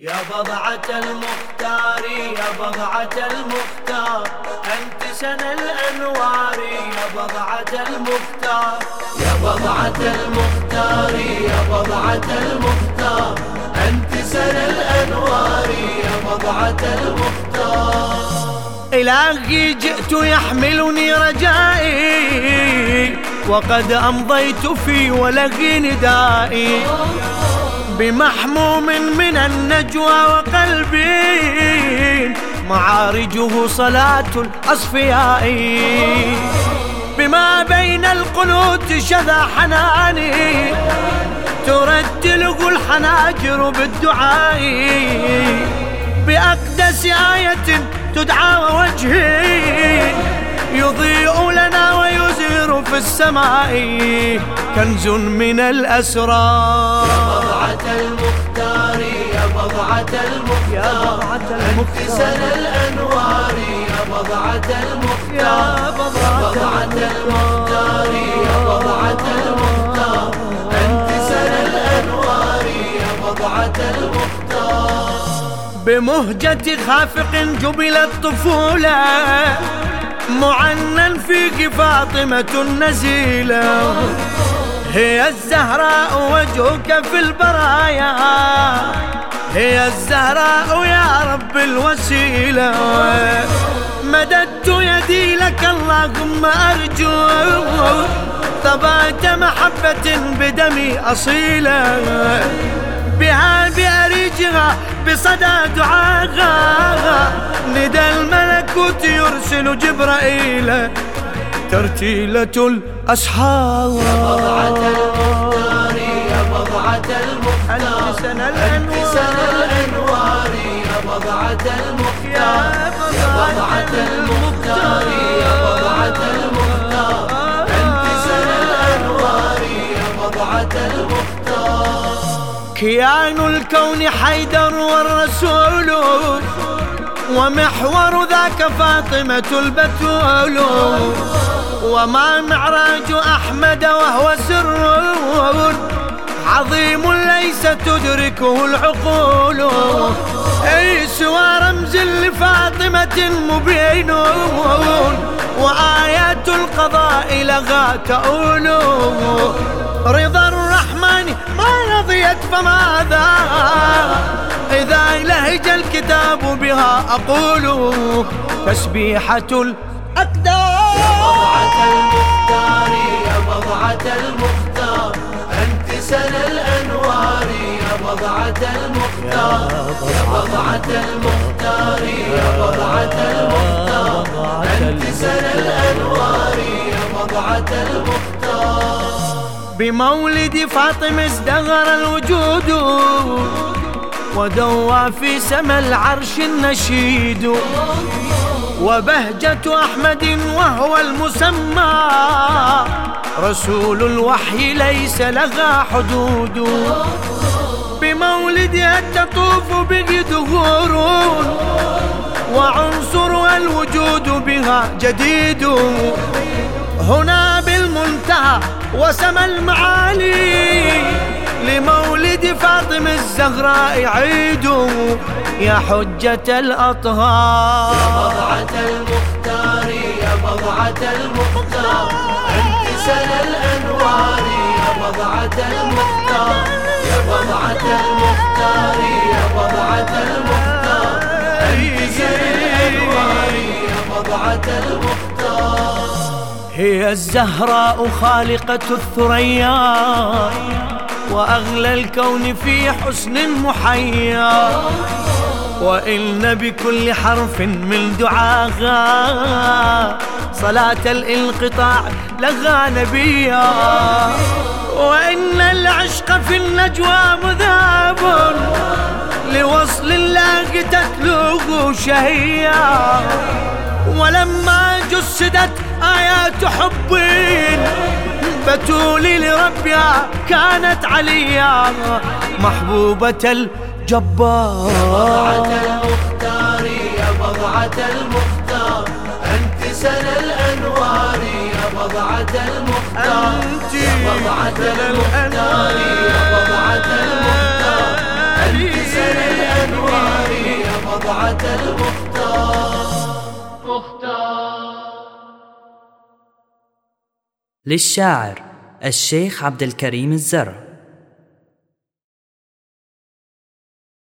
يا بضعة المختار يا بضعة المختار. أنت سنة الأنوار يا بضعة المختار. يا بضعة المختار يا بضعة المختار. أنت سنة الأنوار يا بضعة المختار. إلهي جئت يحملني رجائي وقد أمضيت في ولغي ندائي. بمحموم من النجوى وقلبي معارجه صلاة الأصفياء. بما بين القنوت شذا حناني ترتله الحناجر بالدعاء. بأقدس آية تدعى وجهي يضيء لنا ويزير في السماء. كنز من الأسرار بضعة المختار يا بضعة المختار. أنت سنة الأنوار يا بضعة المختار. يا بضعة المختار يا بضعة المختار. أنت سنة الأنوار يا بضعة المختار. بمهجة خافق جبلت طفولة معنى فيك فاطمة النزيلة هي الزهراء وجهك في البرايا. هي الزهراء يا رب الوسيلة. مددت يدي لك اللهم أرجو. ثبات محبة بدمي أصيلة بها بأريجها بصدى دعاها. ندى الملكوت يرسل جبرائيل ترتيلة الأسحار. يا بضعة المختار يا بضعة المختار أنت سنة الأنوار يا بضعة المختار يا بضعة المختار يا بضعة المختار أنت سنة الأنوار يا بضعة المختار كيان الكون حيدر والرسول ومحور ذاك فاطمة البتول. وما معراج أحمد وهو سر عظيم ليس تدركه العقول. أي سوى رمز لفاطمة مبين. وآيات القضاء لغا تؤول. رضا الرحمن ما رضيت فماذا؟ إذا لهج الكتاب بها أقول. تسبيحة الأقدار. المختار يا بضعة المختار. أنت سنة الأنوار يا بضعة المختار. يا بضعة المختار يا بضعة المختار. أنت سنة الأنوار يا بضعة المختار. بمولد فاطمة ازدهر الوجود. ودوى في سما العرش النشيد. وبهجة أحمد وهو المسمى. رسول الوحي ليس لها حدود. بمولدها تطوف به دهور. وعنصرها الوجود بها جديد. هنا بالمنتهى وسمى المعالي. لمولد فاطمة الزهراء عيد يا حجة الأطهار. يا بضعة المختار يا بضعة المختار. أنت سنة الأنوار يا بضعة المختار. يا بضعة المختار يا بضعة المختار. أنت سنة الأنوار يا بضعة المختار. هي الزهراء خالقة الثريا. وأغلى الكون في حسن محيا. وإن بكل حرف من دعاها صلاة الانقطاع لغى نبيا. وإن العشق في النجوى مذاب لوصل الله تتلوه شهيا. ولما جسدت آيات حب بتول لربها كانت عليا محبوبة الجبار. بضعة المختار يا بضعة المختار. أنت سنة الأنوار يا بضعة المختار. أنت يا بضعة المختار يا بضعة المختار. أنت سنة الأنوار بضعة المختار. للشاعر الشيخ عبد الكريم الزر